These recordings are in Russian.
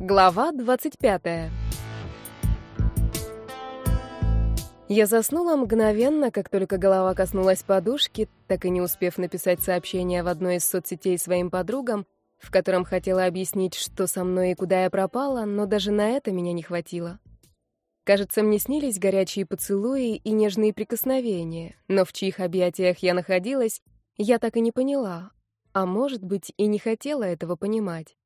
Глава 25. Я заснула мгновенно, как только голова коснулась подушки, так и не успев написать сообщение в одной из соцсетей своим подругам, в котором хотела объяснить, что со мной и куда я пропала, но даже на это меня не хватило. Кажется, мне снились горячие поцелуи и нежные прикосновения, но в чьих объятиях я находилась, я так и не поняла, а может быть, и не хотела этого понимать.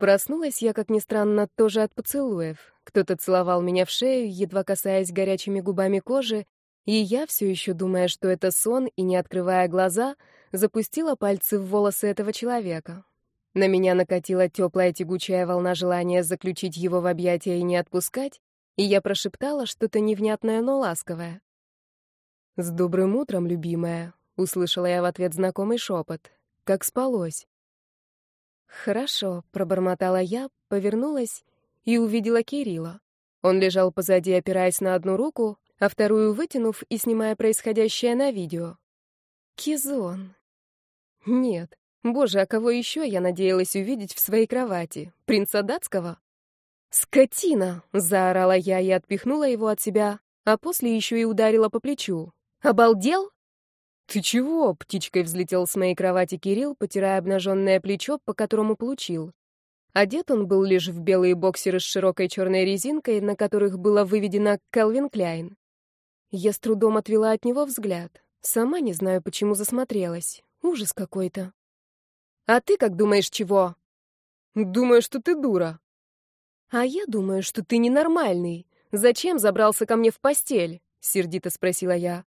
Проснулась я, как ни странно, тоже от поцелуев. Кто-то целовал меня в шею, едва касаясь горячими губами кожи, и я, все еще думая, что это сон, и не открывая глаза, запустила пальцы в волосы этого человека. На меня накатила теплая тягучая волна желания заключить его в объятия и не отпускать, и я прошептала что-то невнятное, но ласковое. «С добрым утром, любимая», — услышала я в ответ знакомый шепот. «Как спалось?» «Хорошо», — пробормотала я, повернулась и увидела Кирилла. Он лежал позади, опираясь на одну руку, а вторую вытянув и снимая происходящее на видео. Кизон. Нет. Боже, а кого еще я надеялась увидеть в своей кровати? Принца датского? «Скотина!» — заорала я и отпихнула его от себя, а после еще и ударила по плечу. «Обалдел?» «Ты чего?» — птичкой взлетел с моей кровати Кирилл, потирая обнаженное плечо, по которому получил. Одет он был лишь в белые боксеры с широкой черной резинкой, на которых было выведено «Калвин Кляйн». Я с трудом отвела от него взгляд. Сама не знаю, почему засмотрелась. Ужас какой-то. «А ты как думаешь, чего?» «Думаю, что ты дура». «А я думаю, что ты ненормальный. Зачем забрался ко мне в постель?» — сердито спросила я.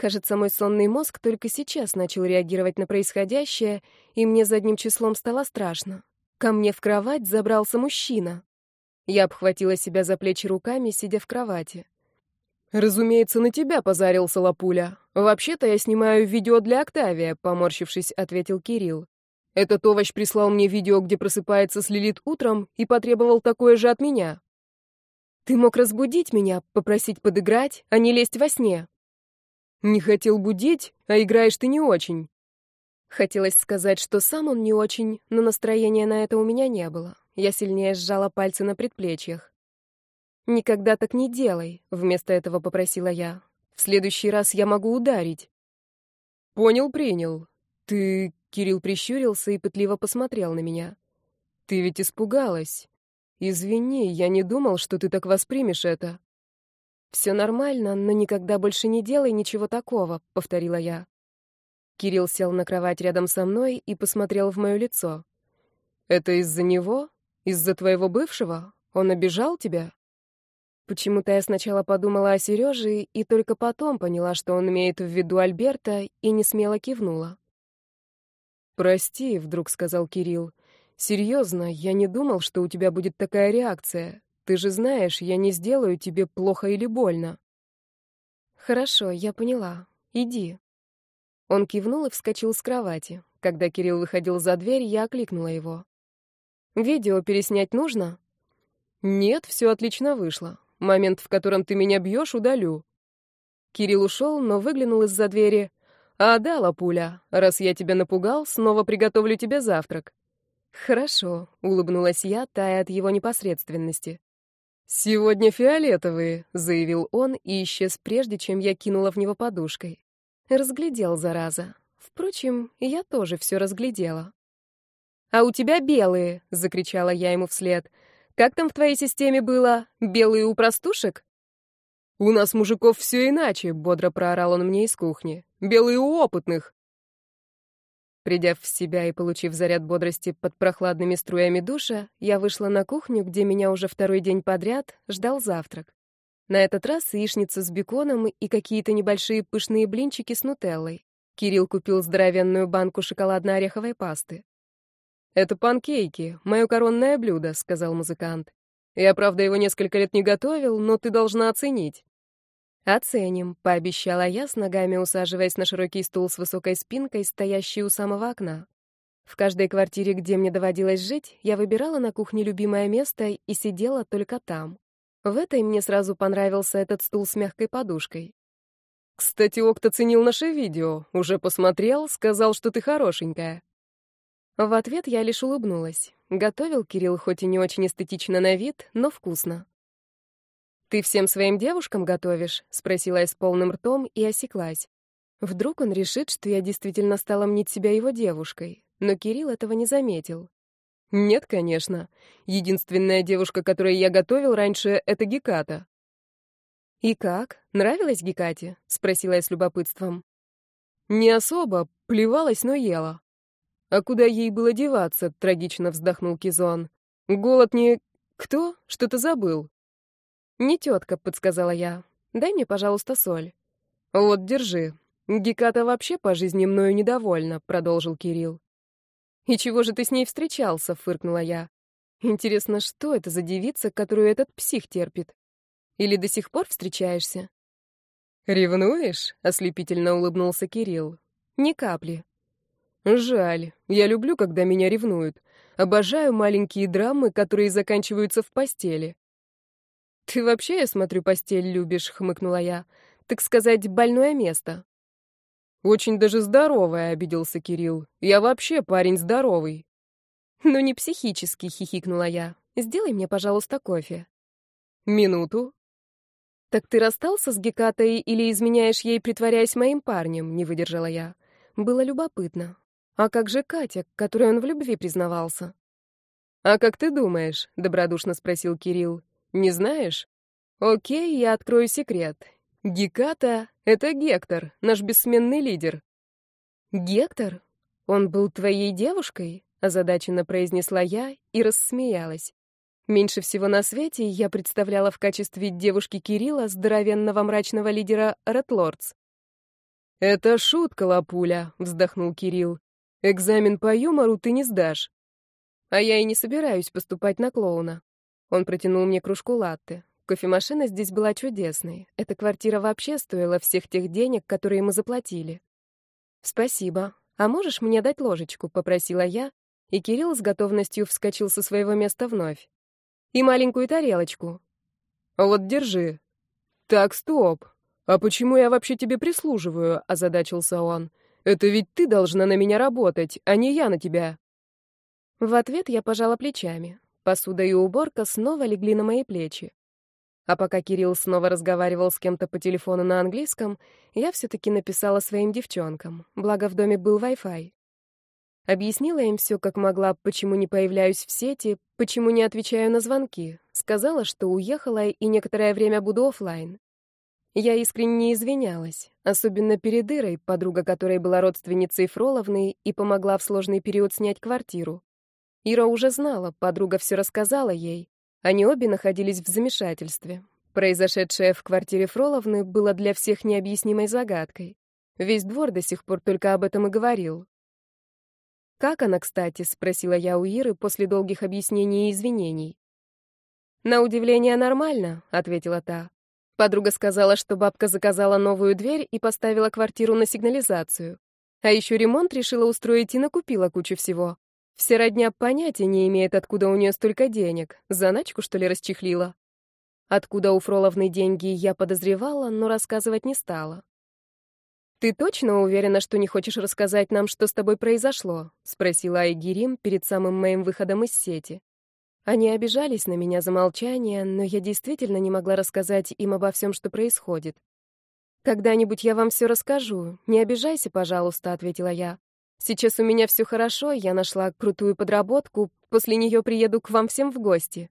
Кажется, мой сонный мозг только сейчас начал реагировать на происходящее, и мне задним числом стало страшно. Ко мне в кровать забрался мужчина. Я обхватила себя за плечи руками, сидя в кровати. «Разумеется, на тебя позарился Лапуля. Вообще-то я снимаю видео для Октавия», — поморщившись, ответил Кирилл. «Этот овощ прислал мне видео, где просыпается с Лилит утром, и потребовал такое же от меня». «Ты мог разбудить меня, попросить подыграть, а не лезть во сне», не хотел будить, а играешь ты не очень. Хотелось сказать, что сам он не очень, но настроения на это у меня не было. Я сильнее сжала пальцы на предплечьях. «Никогда так не делай», — вместо этого попросила я. «В следующий раз я могу ударить». «Понял, принял. Ты...» — Кирилл прищурился и пытливо посмотрел на меня. «Ты ведь испугалась. Извини, я не думал, что ты так воспримешь это». «Все нормально, но никогда больше не делай ничего такого», — повторила я. Кирилл сел на кровать рядом со мной и посмотрел в мое лицо. «Это из-за него? Из-за твоего бывшего? Он обижал тебя?» Почему-то я сначала подумала о Сереже и только потом поняла, что он имеет в виду Альберта, и не смело кивнула. «Прости», — вдруг сказал Кирилл. «Серьезно, я не думал, что у тебя будет такая реакция. Ты же знаешь, я не сделаю тебе плохо или больно. Хорошо, я поняла. Иди. Он кивнул и вскочил с кровати. Когда Кирилл выходил за дверь, я окликнула его. Видео переснять нужно? Нет, все отлично вышло. Момент, в котором ты меня бьешь, удалю. Кирилл ушел, но выглянул из-за двери. А да, Лапуля, раз я тебя напугал, снова приготовлю тебе завтрак. Хорошо, улыбнулась я, тая от его непосредственности. «Сегодня фиолетовые», — заявил он и исчез прежде, чем я кинула в него подушкой. Разглядел, зараза. Впрочем, я тоже все разглядела. «А у тебя белые!» — закричала я ему вслед. «Как там в твоей системе было? Белые у простушек?» «У нас, мужиков, все иначе», — бодро проорал он мне из кухни. «Белые у опытных». Придя в себя и получив заряд бодрости под прохладными струями душа, я вышла на кухню, где меня уже второй день подряд ждал завтрак. На этот раз яичница с беконом и какие-то небольшие пышные блинчики с нутеллой. Кирилл купил здоровенную банку шоколадно-ореховой пасты. «Это панкейки, мое коронное блюдо», — сказал музыкант. «Я, правда, его несколько лет не готовил, но ты должна оценить». «Оценим», — пообещала я, с ногами усаживаясь на широкий стул с высокой спинкой, стоящий у самого окна. В каждой квартире, где мне доводилось жить, я выбирала на кухне любимое место и сидела только там. В этой мне сразу понравился этот стул с мягкой подушкой. «Кстати, Окта ценил наше видео. Уже посмотрел, сказал, что ты хорошенькая». В ответ я лишь улыбнулась. Готовил Кирилл хоть и не очень эстетично на вид, но вкусно. «Ты всем своим девушкам готовишь?» — спросила я с полным ртом и осеклась. Вдруг он решит, что я действительно стала мнить себя его девушкой, но Кирилл этого не заметил. «Нет, конечно. Единственная девушка, которой я готовил раньше, — это Геката». «И как? Нравилась Гекате?» — спросила я с любопытством. «Не особо. Плевалась, но ела». «А куда ей было деваться?» — трагично вздохнул Кизон. «Голод не... Кто? Что ты забыл?» «Не тетка», — подсказала я. «Дай мне, пожалуйста, соль». «Вот, держи. Геката вообще по жизни мною недовольна», — продолжил Кирилл. «И чего же ты с ней встречался?» — фыркнула я. «Интересно, что это за девица, которую этот псих терпит? Или до сих пор встречаешься?» «Ревнуешь?» — ослепительно улыбнулся Кирилл. «Ни капли». «Жаль. Я люблю, когда меня ревнуют. Обожаю маленькие драмы, которые заканчиваются в постели. «Ты вообще, я смотрю, постель любишь», — хмыкнула я. «Так сказать, больное место». «Очень даже здоровое», — обиделся Кирилл. «Я вообще парень здоровый». «Ну не психически», — хихикнула я. «Сделай мне, пожалуйста, кофе». «Минуту». «Так ты расстался с Гекатой или изменяешь ей, притворяясь моим парнем?» — не выдержала я. Было любопытно. А как же Катя, которой он в любви признавался? «А как ты думаешь?» — добродушно спросил Кирилл. Не знаешь? Окей, я открою секрет. Геката — это Гектор, наш бессменный лидер. Гектор? Он был твоей девушкой? Озадаченно произнесла я и рассмеялась. Меньше всего на свете я представляла в качестве девушки Кирилла здоровенного мрачного лидера Ретлордс. «Это шутка, лапуля», — вздохнул Кирилл. «Экзамен по юмору ты не сдашь». А я и не собираюсь поступать на клоуна. Он протянул мне кружку латте. Кофемашина здесь была чудесной. Эта квартира вообще стоила всех тех денег, которые мы заплатили. «Спасибо. А можешь мне дать ложечку?» — попросила я, и Кирилл с готовностью вскочил со своего места вновь. «И маленькую тарелочку». «Вот, держи». «Так, стоп. А почему я вообще тебе прислуживаю?» — озадачился он. «Это ведь ты должна на меня работать, а не я на тебя». В ответ я пожала плечами. Посуда и уборка снова легли на мои плечи. А пока Кирилл снова разговаривал с кем-то по телефону на английском, я все-таки написала своим девчонкам, благо в доме был Wi-Fi. Объяснила им все, как могла, почему не появляюсь в сети, почему не отвечаю на звонки. Сказала, что уехала и некоторое время буду офлайн. Я искренне извинялась, особенно перед Ирой, подруга которой была родственницей Фроловны и помогла в сложный период снять квартиру. Ира уже знала, подруга все рассказала ей. Они обе находились в замешательстве. Произошедшее в квартире Фроловны было для всех необъяснимой загадкой. Весь двор до сих пор только об этом и говорил. «Как она, кстати?» — спросила я у Иры после долгих объяснений и извинений. «На удивление нормально», — ответила та. Подруга сказала, что бабка заказала новую дверь и поставила квартиру на сигнализацию. А еще ремонт решила устроить и накупила кучу всего. Вся родня понятия не имеет, откуда у нее столько денег. Заначку, что ли, расчехлила? Откуда у Фроловны деньги, я подозревала, но рассказывать не стала. «Ты точно уверена, что не хочешь рассказать нам, что с тобой произошло?» — спросила Айгерим перед самым моим выходом из сети. Они обижались на меня за молчание, но я действительно не могла рассказать им обо всем, что происходит. «Когда-нибудь я вам все расскажу. Не обижайся, пожалуйста», — ответила я. Сейчас у меня все хорошо, я нашла крутую подработку, после нее приеду к вам всем в гости.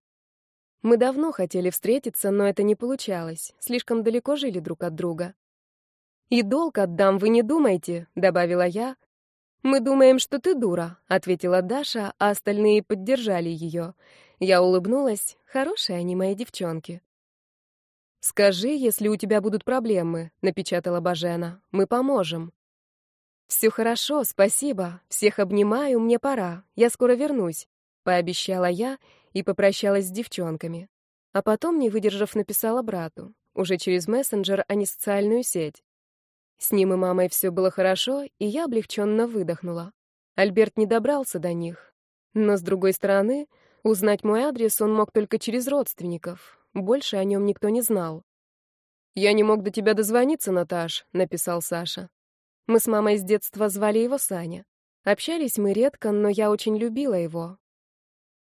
Мы давно хотели встретиться, но это не получалось, слишком далеко жили друг от друга. «И долг отдам, вы не думайте», — добавила я. «Мы думаем, что ты дура», — ответила Даша, а остальные поддержали ее. Я улыбнулась. Хорошие они, мои девчонки. «Скажи, если у тебя будут проблемы», — напечатала Бажена. «Мы поможем». «Все хорошо, спасибо. Всех обнимаю, мне пора. Я скоро вернусь», — пообещала я и попрощалась с девчонками. А потом, не выдержав, написала брату. Уже через мессенджер, а не социальную сеть. С ним и мамой все было хорошо, и я облегченно выдохнула. Альберт не добрался до них. Но, с другой стороны, узнать мой адрес он мог только через родственников. Больше о нем никто не знал. «Я не мог до тебя дозвониться, Наташ», — написал Саша. Мы с мамой с детства звали его Саня. Общались мы редко, но я очень любила его.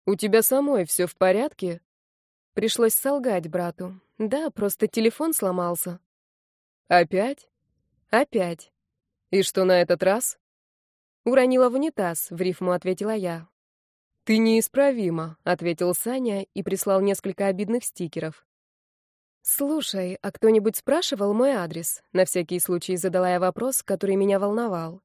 У тебя самой все в порядке?» Пришлось солгать брату. Да, просто телефон сломался. «Опять?» «Опять». «И что на этот раз?» «Уронила в унитаз», — в рифму ответила я. «Ты неисправима», — ответил Саня и прислал несколько обидных стикеров. «Слушай, а кто-нибудь спрашивал мой адрес?» На всякий случай задала я вопрос, который меня волновал.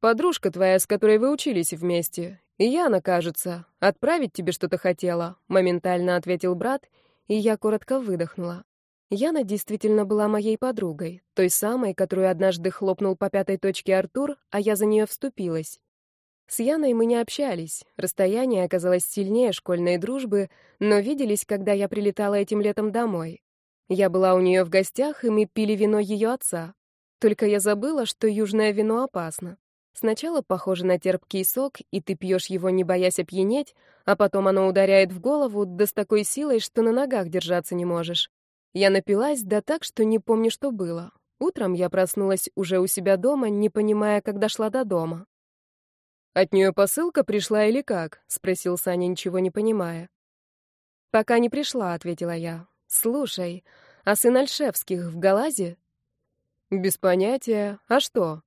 «Подружка твоя, с которой вы учились вместе. И Яна, кажется, отправить тебе что-то хотела», — моментально ответил брат, и я коротко выдохнула. Яна действительно была моей подругой, той самой, которую однажды хлопнул по пятой точке Артур, а я за нее вступилась. С Яной мы не общались, расстояние оказалось сильнее школьной дружбы, но виделись, когда я прилетала этим летом домой. Я была у нее в гостях, и мы пили вино ее отца. Только я забыла, что южное вино опасно. Сначала похоже на терпкий сок, и ты пьешь его, не боясь опьянеть, а потом оно ударяет в голову, да с такой силой, что на ногах держаться не можешь. Я напилась, да так, что не помню, что было. Утром я проснулась уже у себя дома, не понимая, как дошла до дома. «От нее посылка пришла или как?» — спросил Саня, ничего не понимая. «Пока не пришла», — ответила я. «Слушай, а сын Альшевских в Галазе?» «Без понятия. А что?»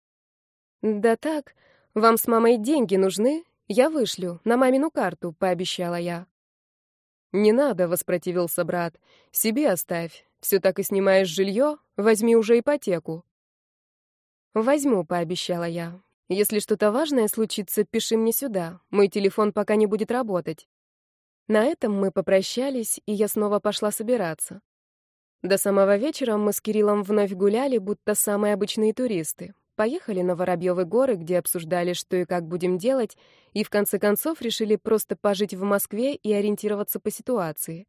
«Да так. Вам с мамой деньги нужны? Я вышлю, на мамину карту», — пообещала я. «Не надо», — воспротивился брат. «Себе оставь. Все так и снимаешь жилье, возьми уже ипотеку». «Возьму», — пообещала я. Если что-то важное случится, пиши мне сюда. Мой телефон пока не будет работать. На этом мы попрощались, и я снова пошла собираться. До самого вечера мы с Кириллом вновь гуляли, будто самые обычные туристы. Поехали на Воробьевы горы, где обсуждали, что и как будем делать, и в конце концов решили просто пожить в Москве и ориентироваться по ситуации.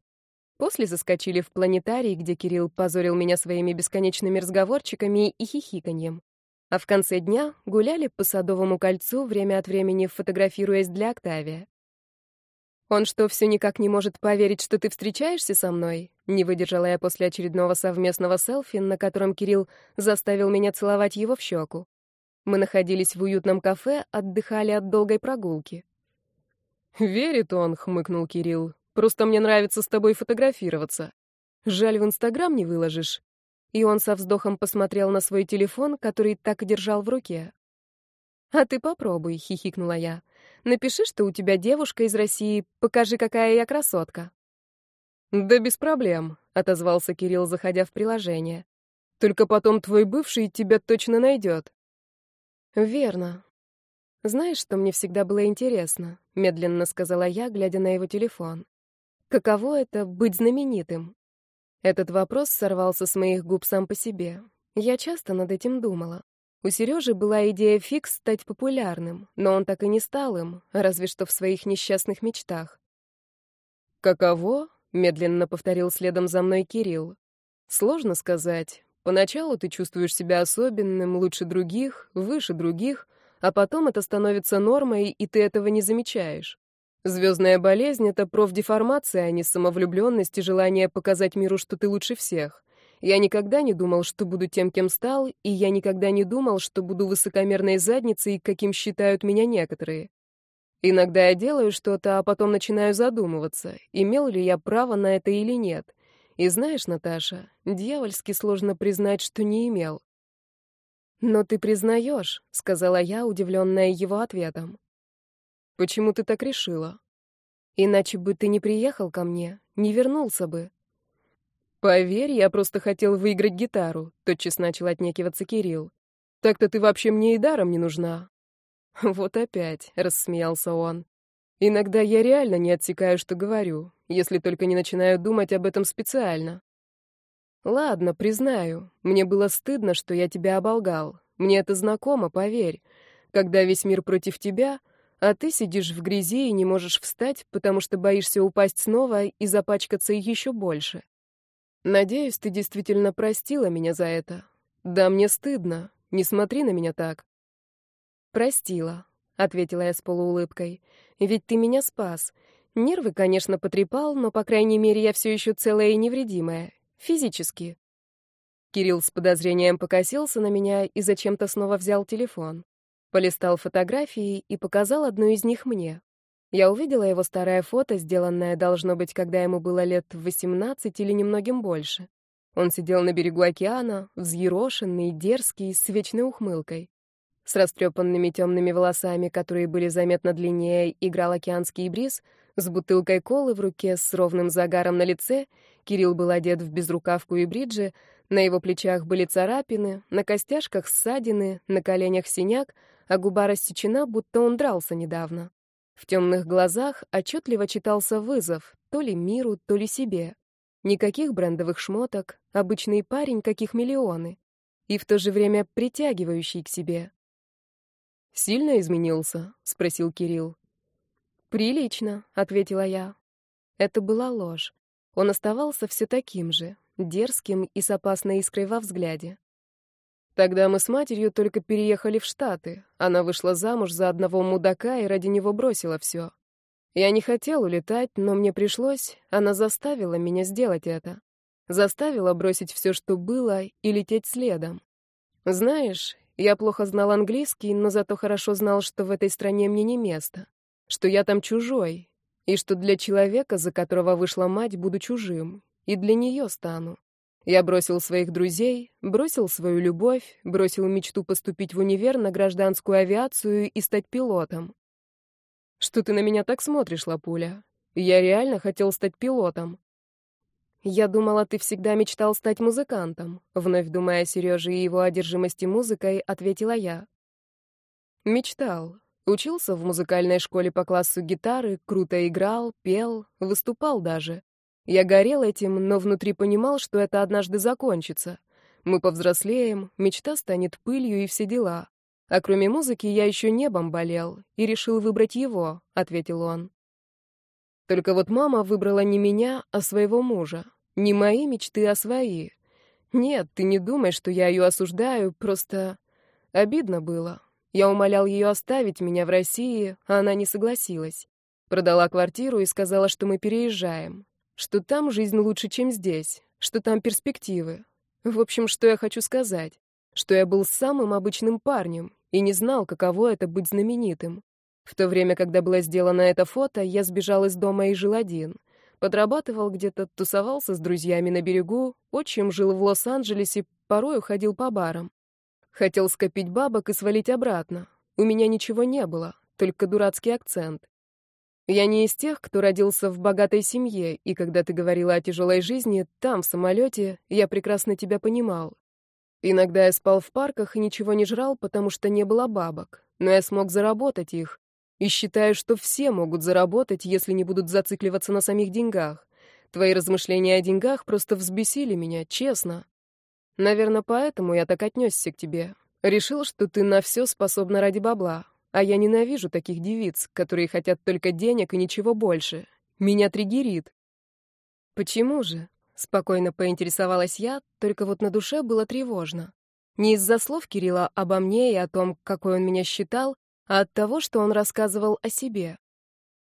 После заскочили в планетарий, где Кирилл позорил меня своими бесконечными разговорчиками и хихиканьем. А в конце дня гуляли по Садовому кольцу, время от времени фотографируясь для Октавия. «Он что, все никак не может поверить, что ты встречаешься со мной?» Не выдержала я после очередного совместного селфи, на котором Кирилл заставил меня целовать его в щеку. Мы находились в уютном кафе, отдыхали от долгой прогулки. «Верит он», — хмыкнул Кирилл. «Просто мне нравится с тобой фотографироваться. Жаль, в Инстаграм не выложишь. И он со вздохом посмотрел на свой телефон, который так и держал в руке. «А ты попробуй», — хихикнула я. «Напиши, что у тебя девушка из России, покажи, какая я красотка». «Да без проблем», — отозвался Кирилл, заходя в приложение. «Только потом твой бывший тебя точно найдет». «Верно. Знаешь, что мне всегда было интересно?» — медленно сказала я, глядя на его телефон. «Каково это — быть знаменитым?» Этот вопрос сорвался с моих губ сам по себе. Я часто над этим думала. У Сережи была идея фикс стать популярным, но он так и не стал им, разве что в своих несчастных мечтах. «Каково?» — медленно повторил следом за мной Кирилл. «Сложно сказать. Поначалу ты чувствуешь себя особенным, лучше других, выше других, а потом это становится нормой, и ты этого не замечаешь. Звездная болезнь — это профдеформация, а не самовлюбленность и желание показать миру, что ты лучше всех. Я никогда не думал, что буду тем, кем стал, и я никогда не думал, что буду высокомерной задницей, каким считают меня некоторые. Иногда я делаю что-то, а потом начинаю задумываться, имел ли я право на это или нет. И знаешь, Наташа, дьявольски сложно признать, что не имел. «Но ты признаешь», — сказала я, удивленная его ответом. Почему ты так решила? Иначе бы ты не приехал ко мне, не вернулся бы. Поверь, я просто хотел выиграть гитару, тотчас начал отнекиваться Кирилл. Так-то ты вообще мне и даром не нужна. Вот опять, рассмеялся он. Иногда я реально не отсекаю, что говорю, если только не начинаю думать об этом специально. Ладно, признаю, мне было стыдно, что я тебя оболгал. Мне это знакомо, поверь. Когда весь мир против тебя, а ты сидишь в грязи и не можешь встать, потому что боишься упасть снова и запачкаться еще больше. Надеюсь, ты действительно простила меня за это. Да, мне стыдно. Не смотри на меня так. Простила, ответила я с полуулыбкой. Ведь ты меня спас. Нервы, конечно, потрепал, но, по крайней мере, я все еще целая и невредимая. Физически. Кирилл с подозрением покосился на меня и зачем-то снова взял телефон. Полистал фотографии и показал одну из них мне. Я увидела его старое фото, сделанное, должно быть, когда ему было лет 18 или немногим больше. Он сидел на берегу океана, взъерошенный, дерзкий, с вечной ухмылкой. С растрепанными темными волосами, которые были заметно длиннее, играл океанский бриз, с бутылкой колы в руке, с ровным загаром на лице. Кирилл был одет в безрукавку и бриджи, на его плечах были царапины, на костяшках ссадины, на коленях синяк, а губа рассечена, будто он дрался недавно. В темных глазах отчетливо читался вызов, то ли миру, то ли себе. Никаких брендовых шмоток, обычный парень, каких миллионы. И в то же время притягивающий к себе. «Сильно изменился?» — спросил Кирилл. «Прилично», — ответила я. Это была ложь. Он оставался все таким же, дерзким и с опасной искрой во взгляде. Тогда мы с матерью только переехали в Штаты. Она вышла замуж за одного мудака и ради него бросила все. Я не хотел улетать, но мне пришлось, она заставила меня сделать это. Заставила бросить все, что было, и лететь следом. Знаешь, я плохо знал английский, но зато хорошо знал, что в этой стране мне не место, что я там чужой, и что для человека, за которого вышла мать, буду чужим, и для нее стану. Я бросил своих друзей, бросил свою любовь, бросил мечту поступить в универ на гражданскую авиацию и стать пилотом. Что ты на меня так смотришь, Лапуля? Я реально хотел стать пилотом. Я думала, ты всегда мечтал стать музыкантом, вновь думая о Сереже и его одержимости музыкой, ответила я. Мечтал. Учился в музыкальной школе по классу гитары, круто играл, пел, выступал даже. Я горел этим, но внутри понимал, что это однажды закончится. Мы повзрослеем, мечта станет пылью и все дела. А кроме музыки я еще небом болел и решил выбрать его, ответил он. Только вот мама выбрала не меня, а своего мужа. Не мои мечты, а свои. Нет, ты не думай, что я ее осуждаю, просто обидно было. Я умолял ее оставить меня в России, а она не согласилась. Продала квартиру и сказала, что мы переезжаем, что там жизнь лучше, чем здесь, что там перспективы. В общем, что я хочу сказать, что я был самым обычным парнем, и не знал, каково это быть знаменитым. В то время, когда было сделано это фото, я сбежал из дома и жил один. Подрабатывал где-то, тусовался с друзьями на берегу, отчим жил в Лос-Анджелесе, порой уходил по барам. Хотел скопить бабок и свалить обратно. У меня ничего не было, только дурацкий акцент. Я не из тех, кто родился в богатой семье, и когда ты говорила о тяжелой жизни, там, в самолете, я прекрасно тебя понимал. Иногда я спал в парках и ничего не жрал, потому что не было бабок. Но я смог заработать их. И считаю, что все могут заработать, если не будут зацикливаться на самих деньгах. Твои размышления о деньгах просто взбесили меня, честно. Наверное, поэтому я так отнесся к тебе. Решил, что ты на все способна ради бабла. А я ненавижу таких девиц, которые хотят только денег и ничего больше. Меня триггерит. Почему же? Спокойно поинтересовалась я, только вот на душе было тревожно. Не из-за слов Кирилла обо мне и о том, какой он меня считал, а от того, что он рассказывал о себе.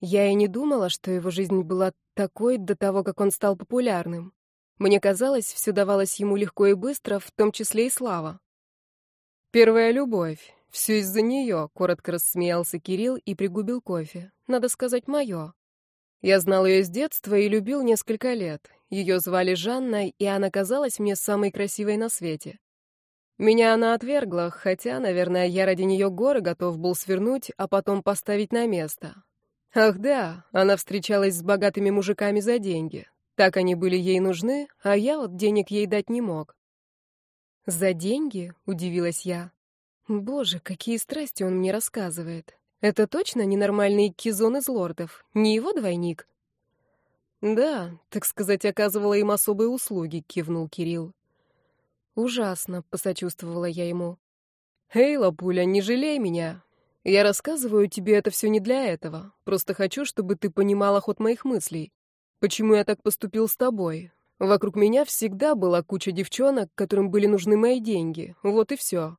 Я и не думала, что его жизнь была такой до того, как он стал популярным. Мне казалось, все давалось ему легко и быстро, в том числе и слава. «Первая любовь. Все из-за нее», — коротко рассмеялся Кирилл и пригубил кофе. «Надо сказать, мое. Я знал ее с детства и любил несколько лет. Ее звали Жанна, и она казалась мне самой красивой на свете. Меня она отвергла, хотя, наверное, я ради нее горы готов был свернуть, а потом поставить на место. Ах да, она встречалась с богатыми мужиками за деньги. Так они были ей нужны, а я вот денег ей дать не мог. «За деньги?» — удивилась я. «Боже, какие страсти он мне рассказывает. Это точно ненормальный кизон из лордов, не его двойник?» «Да, так сказать, оказывала им особые услуги», — кивнул Кирилл. «Ужасно», — посочувствовала я ему. «Эй, Лапуля, не жалей меня. Я рассказываю тебе это все не для этого. Просто хочу, чтобы ты понимала ход моих мыслей. Почему я так поступил с тобой? Вокруг меня всегда была куча девчонок, которым были нужны мои деньги. Вот и все».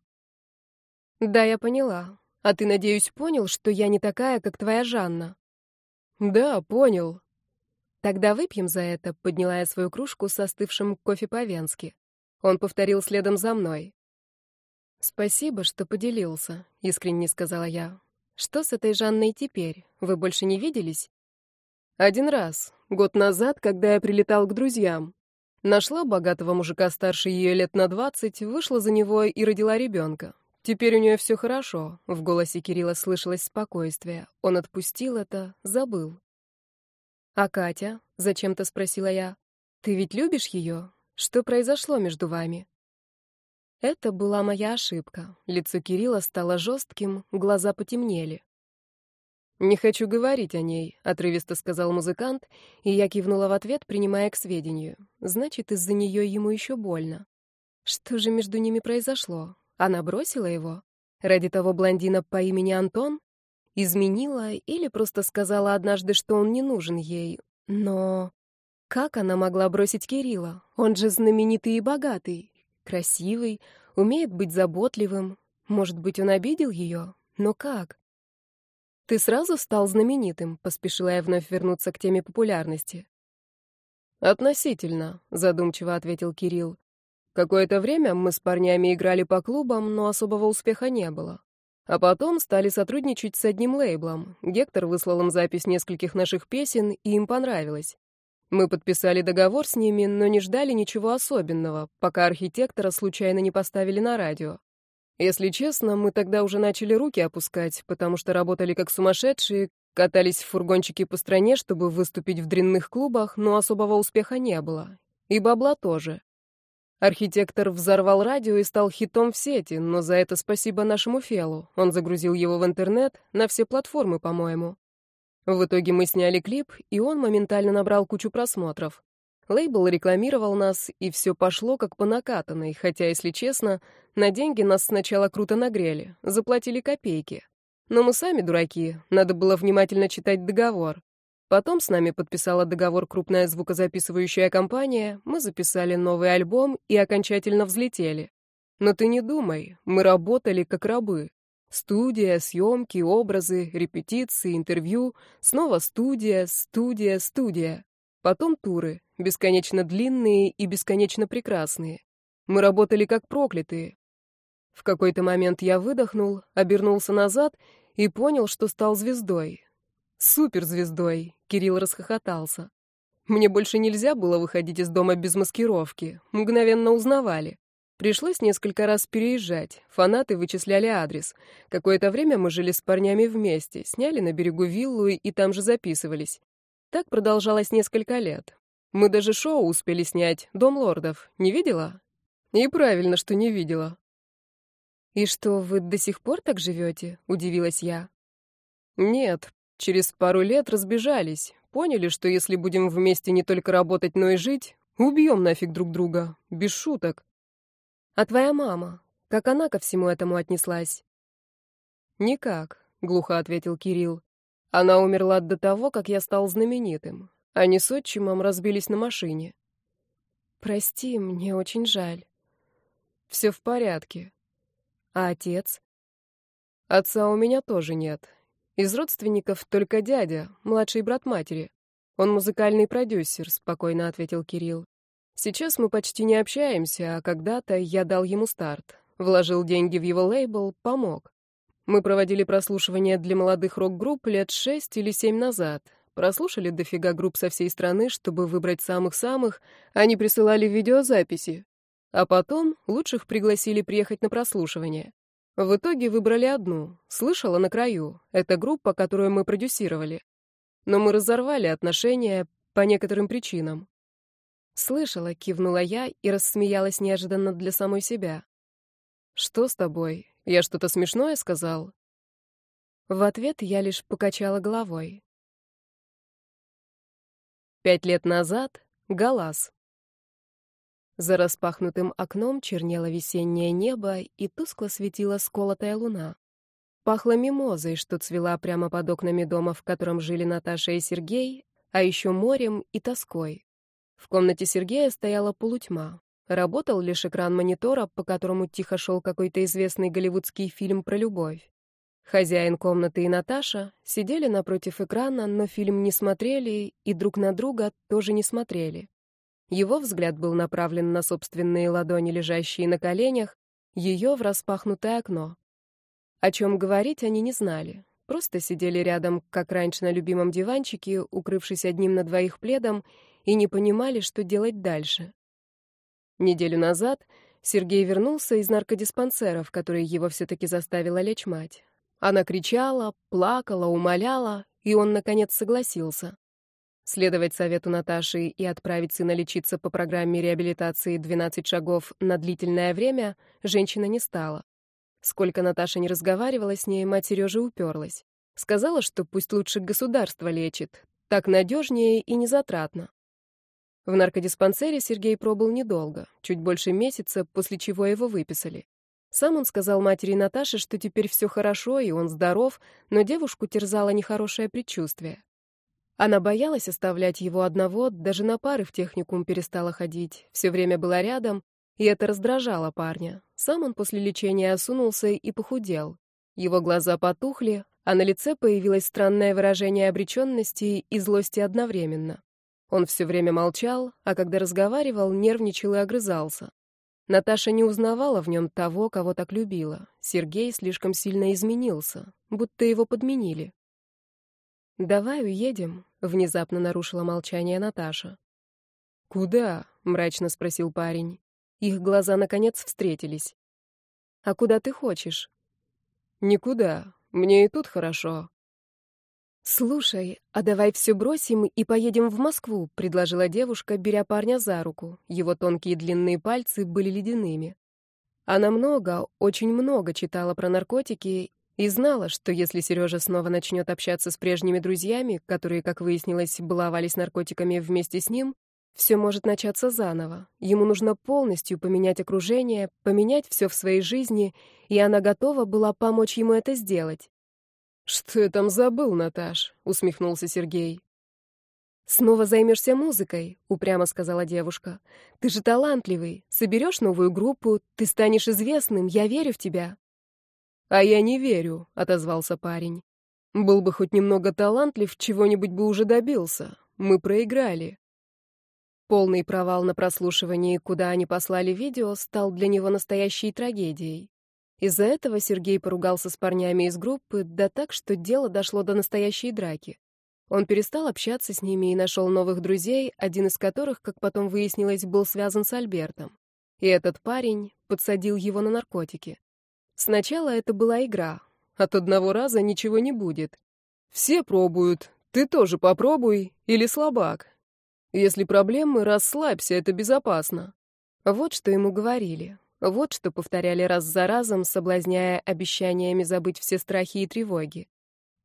«Да, я поняла. А ты, надеюсь, понял, что я не такая, как твоя Жанна?» «Да, понял. «Тогда выпьем за это», — подняла я свою кружку с остывшим кофе по-венски. Он повторил следом за мной. «Спасибо, что поделился», — искренне сказала я. Что с этой Жанной теперь? Вы больше не виделись? Один раз, год назад, когда я прилетал к друзьям. Нашла богатого мужика старше ее лет на двадцать, вышла за него и родила ребенка. Теперь у нее все хорошо. В голосе Кирилла слышалось спокойствие. Он отпустил это, забыл. «А Катя?» — зачем-то спросила я. «Ты ведь любишь ее? Что произошло между вами?» Это была моя ошибка. Лицо Кирилла стало жестким, глаза потемнели. «Не хочу говорить о ней», — отрывисто сказал музыкант, и я кивнула в ответ, принимая к сведению. «Значит, из-за нее ему еще больно. Что же между ними произошло? Она бросила его? Ради того блондина по имени Антон? Изменила или просто сказала однажды, что он не нужен ей? Но как она могла бросить Кирилла? Он же знаменитый и богатый, красивый, умеет быть заботливым. Может быть, он обидел ее? Но как? Ты сразу стал знаменитым, поспешила я вновь вернуться к теме популярности. Относительно, задумчиво ответил Кирилл. Какое-то время мы с парнями играли по клубам, но особого успеха не было. А потом стали сотрудничать с одним лейблом. Гектор выслал им запись нескольких наших песен, и им понравилось. Мы подписали договор с ними, но не ждали ничего особенного, пока архитектора случайно не поставили на радио. Если честно, мы тогда уже начали руки опускать, потому что работали как сумасшедшие, катались в фургончике по стране, чтобы выступить в дрянных клубах, но особого успеха не было. И бабла тоже. Архитектор взорвал радио и стал хитом в сети, но за это спасибо нашему Фелу. Он загрузил его в интернет, на все платформы, по-моему. В итоге мы сняли клип, и он моментально набрал кучу просмотров. Лейбл рекламировал нас, и все пошло как по накатанной, хотя, если честно, на деньги нас сначала круто нагрели, заплатили копейки. Но мы сами дураки, надо было внимательно читать договор. Потом с нами подписала договор крупная звукозаписывающая компания, мы записали новый альбом и окончательно взлетели. Но ты не думай, мы работали как рабы. Студия, съемки, образы, репетиции, интервью, снова студия, студия, студия. Потом туры, бесконечно длинные и бесконечно прекрасные. Мы работали как проклятые. В какой-то момент я выдохнул, обернулся назад и понял, что стал звездой. Суперзвездой. Кирилл расхохотался. Мне больше нельзя было выходить из дома без маскировки. Мгновенно узнавали. Пришлось несколько раз переезжать. Фанаты вычисляли адрес. Какое-то время мы жили с парнями вместе, сняли на берегу виллу и там же записывались. Так продолжалось несколько лет. Мы даже шоу успели снять, «Дом лордов». Не видела? И правильно, что не видела. «И что, вы до сих пор так живете?» — удивилась я. «Нет, Через пару лет разбежались, поняли, что если будем вместе не только работать, но и жить, убьем нафиг друг друга, без шуток. А твоя мама, как она ко всему этому отнеслась? Никак, глухо ответил Кирилл. Она умерла до того, как я стал знаменитым. Они с отчимом разбились на машине. Прости, мне очень жаль. Все в порядке. А отец? Отца у меня тоже нет. Из родственников только дядя, младший брат матери. Он музыкальный продюсер, спокойно ответил Кирилл. Сейчас мы почти не общаемся, а когда-то я дал ему старт. Вложил деньги в его лейбл, помог. Мы проводили прослушивание для молодых рок-групп лет шесть или семь назад. Прослушали дофига групп со всей страны, чтобы выбрать самых-самых, они присылали видеозаписи. А потом лучших пригласили приехать на прослушивание. В итоге выбрали одну. Слышала на краю. Это группа, которую мы продюсировали. Но мы разорвали отношения по некоторым причинам. Слышала, кивнула я и рассмеялась неожиданно для самой себя. Что с тобой? Я что-то смешное сказал? В ответ я лишь покачала головой. Пять лет назад — Галас. За распахнутым окном чернело весеннее небо и тускло светила сколотая луна. Пахло мимозой, что цвела прямо под окнами дома, в котором жили Наташа и Сергей, а еще морем и тоской. В комнате Сергея стояла полутьма. Работал лишь экран монитора, по которому тихо шел какой-то известный голливудский фильм про любовь. Хозяин комнаты и Наташа сидели напротив экрана, но фильм не смотрели и друг на друга тоже не смотрели. Его взгляд был направлен на собственные ладони, лежащие на коленях, ее в распахнутое окно. О чем говорить они не знали. просто сидели рядом, как раньше на любимом диванчике, укрывшись одним на двоих пледом, и не понимали, что делать дальше. Неделю назад Сергей вернулся из наркодиспансера, в который его все-таки заставила лечь мать. Она кричала, плакала, умоляла, и он, наконец, согласился. Следовать совету Наташи и отправить сына лечиться по программе реабилитации «12 шагов» на длительное время женщина не стала. Сколько Наташа не разговаривала с ней, мать Сережи уперлась. Сказала, что пусть лучше государство лечит. Так надежнее и незатратно. В наркодиспансере Сергей пробыл недолго, чуть больше месяца, после чего его выписали. Сам он сказал матери Наташе, что теперь все хорошо и он здоров, но девушку терзало нехорошее предчувствие. Она боялась оставлять его одного, даже на пары в техникум перестала ходить, все время была рядом, и это раздражало парня. Сам он после лечения осунулся и похудел. Его глаза потухли, а на лице появилось странное выражение обреченности и злости одновременно. Он все время молчал, а когда разговаривал, нервничал и огрызался. Наташа не узнавала в нем того, кого так любила. Сергей слишком сильно изменился, будто его подменили. «Давай уедем», — внезапно нарушила молчание Наташа. «Куда?» — мрачно спросил парень. Их глаза, наконец, встретились. «А куда ты хочешь?» «Никуда. Мне и тут хорошо. «Слушай, а давай все бросим и поедем в Москву», — предложила девушка, беря парня за руку. Его тонкие длинные пальцы были ледяными. Она много, очень много читала про наркотики и знала, что если Сережа снова начнет общаться с прежними друзьями, которые, как выяснилось, баловались наркотиками вместе с ним, все может начаться заново. Ему нужно полностью поменять окружение, поменять все в своей жизни, и она готова была помочь ему это сделать. «Что я там забыл, Наташ?» — усмехнулся Сергей. «Снова займешься музыкой», — упрямо сказала девушка. «Ты же талантливый. Соберешь новую группу, ты станешь известным, я верю в тебя». «А я не верю», — отозвался парень. «Был бы хоть немного талантлив, чего-нибудь бы уже добился. Мы проиграли». Полный провал на прослушивании, куда они послали видео, стал для него настоящей трагедией. Из-за этого Сергей поругался с парнями из группы, да так, что дело дошло до настоящей драки. Он перестал общаться с ними и нашел новых друзей, один из которых, как потом выяснилось, был связан с Альбертом. И этот парень подсадил его на наркотики. Сначала это была игра. От одного раза ничего не будет. Все пробуют. Ты тоже попробуй. Или слабак. Если проблемы, расслабься, это безопасно. Вот что ему говорили. Вот что повторяли раз за разом, соблазняя обещаниями забыть все страхи и тревоги.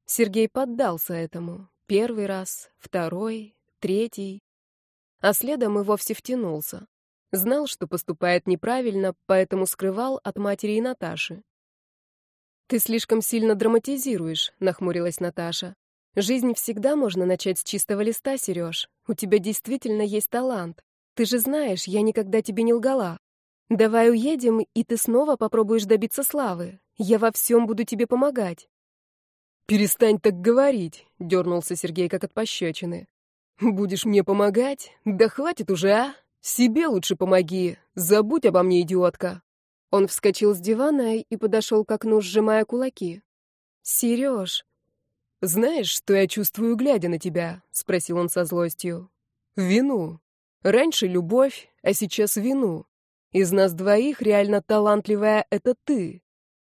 Сергей поддался этому. Первый раз, второй, третий. А следом и вовсе втянулся. Знал, что поступает неправильно, поэтому скрывал от матери и Наташи. «Ты слишком сильно драматизируешь», — нахмурилась Наташа. «Жизнь всегда можно начать с чистого листа, Сереж. У тебя действительно есть талант. Ты же знаешь, я никогда тебе не лгала. Давай уедем, и ты снова попробуешь добиться славы. Я во всем буду тебе помогать. Перестань так говорить, дернулся Сергей как от пощечины. Будешь мне помогать? Да хватит уже, а? Себе лучше помоги. Забудь обо мне, идиотка. Он вскочил с дивана и подошел к окну, сжимая кулаки. Сереж, знаешь, что я чувствую, глядя на тебя? спросил он со злостью. Вину. Раньше любовь, а сейчас вину. Из нас двоих реально талантливая — это ты.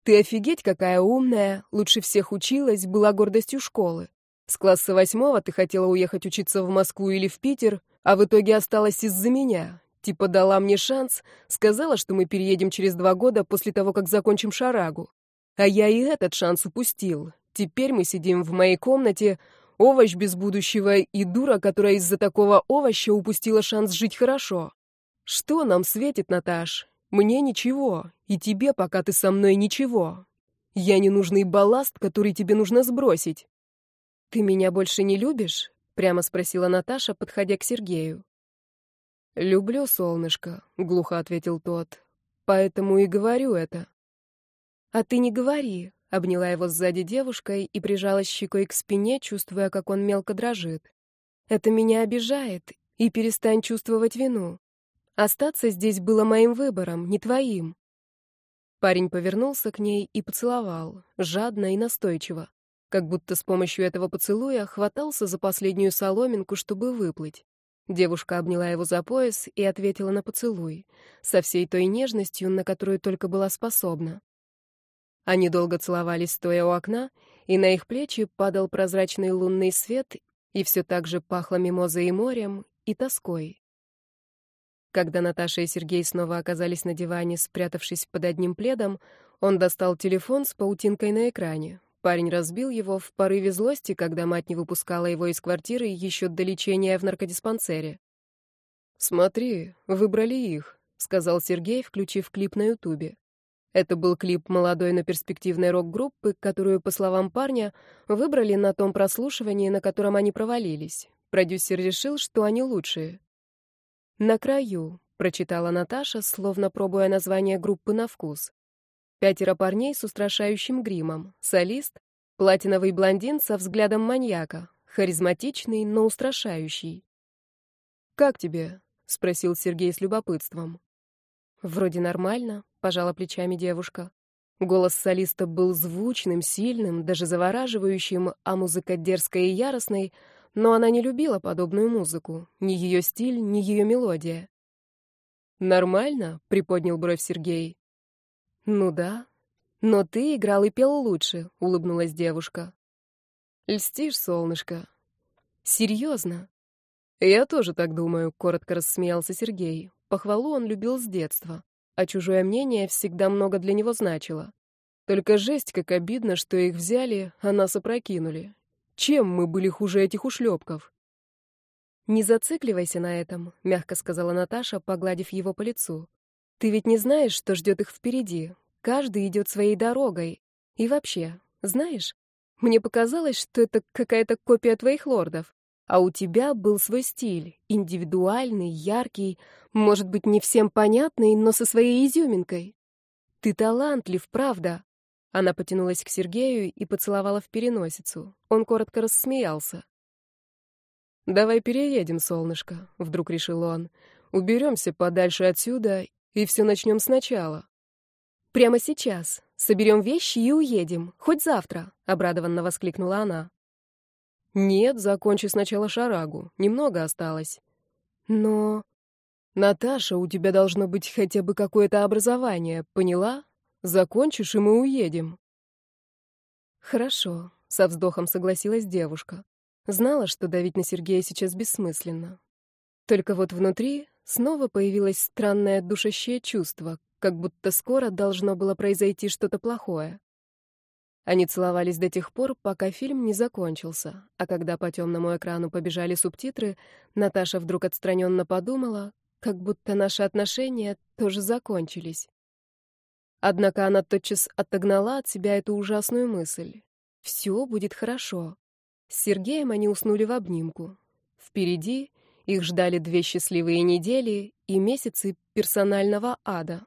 Ты офигеть какая умная, лучше всех училась, была гордостью школы. С класса восьмого ты хотела уехать учиться в Москву или в Питер, а в итоге осталась из-за меня. Типа дала мне шанс, сказала, что мы переедем через два года после того, как закончим шарагу. А я и этот шанс упустил. Теперь мы сидим в моей комнате, овощ без будущего и дура, которая из-за такого овоща упустила шанс жить хорошо. Что нам светит, Наташ? Мне ничего, и тебе, пока ты со мной, ничего. Я ненужный балласт, который тебе нужно сбросить. Ты меня больше не любишь? Прямо спросила Наташа, подходя к Сергею. Люблю, солнышко, глухо ответил тот. Поэтому и говорю это. А ты не говори, обняла его сзади девушка и прижалась щекой к спине, чувствуя, как он мелко дрожит. Это меня обижает, и перестань чувствовать вину. Остаться здесь было моим выбором, не твоим. Парень повернулся к ней и поцеловал, жадно и настойчиво. Как будто с помощью этого поцелуя хватался за последнюю соломинку, чтобы выплыть. Девушка обняла его за пояс и ответила на поцелуй, со всей той нежностью, на которую только была способна. Они долго целовались, стоя у окна, и на их плечи падал прозрачный лунный свет, и все так же пахло мимозой и морем, и тоской. Когда Наташа и Сергей снова оказались на диване, спрятавшись под одним пледом, он достал телефон с паутинкой на экране. Парень разбил его в порыве злости, когда мать не выпускала его из квартиры еще до лечения в наркодиспансере. «Смотри, выбрали их», — сказал Сергей, включив клип на Ютубе. Это был клип молодой, но перспективной рок-группы, которую, по словам парня, выбрали на том прослушивании, на котором они провалились. Продюсер решил, что они лучшие. «На краю», — прочитала Наташа, словно пробуя название группы на вкус. Пятеро парней с устрашающим гримом, солист, платиновый блондин со взглядом маньяка, харизматичный, но устрашающий. «Как тебе?» — спросил Сергей с любопытством. «Вроде нормально», — пожала плечами девушка. Голос солиста был звучным, сильным, даже завораживающим, а музыка дерзкая и яростной, но она не любила подобную музыку, ни ее стиль, ни ее мелодия. «Нормально?» — приподнял бровь Сергей. «Ну да. Но ты играл и пел лучше», — улыбнулась девушка. «Льстишь, солнышко». «Серьезно?» «Я тоже так думаю», — коротко рассмеялся Сергей. Похвалу он любил с детства, а чужое мнение всегда много для него значило. Только жесть, как обидно, что их взяли, а нас опрокинули. Чем мы были хуже этих ушлепков? «Не зацикливайся на этом», — мягко сказала Наташа, погладив его по лицу. Ты ведь не знаешь, что ждет их впереди. Каждый идет своей дорогой. И вообще, знаешь, мне показалось, что это какая-то копия твоих лордов. А у тебя был свой стиль, индивидуальный, яркий, может быть, не всем понятный, но со своей изюминкой. Ты талантлив, правда. Она потянулась к Сергею и поцеловала в переносицу. Он коротко рассмеялся. «Давай переедем, солнышко», — вдруг решил он. «Уберемся подальше отсюда и все начнем сначала. Прямо сейчас. Соберем вещи и уедем. Хоть завтра, обрадованно воскликнула она. Нет, закончи сначала шарагу. Немного осталось. Но... Наташа, у тебя должно быть хотя бы какое-то образование, поняла? Закончишь, и мы уедем. Хорошо, со вздохом согласилась девушка. Знала, что давить на Сергея сейчас бессмысленно. Только вот внутри снова появилось странное душащее чувство, как будто скоро должно было произойти что-то плохое. Они целовались до тех пор, пока фильм не закончился, а когда по темному экрану побежали субтитры, Наташа вдруг отстраненно подумала, как будто наши отношения тоже закончились. Однако она тотчас отогнала от себя эту ужасную мысль. Все будет хорошо. С Сергеем они уснули в обнимку. Впереди их ждали две счастливые недели и месяцы персонального ада.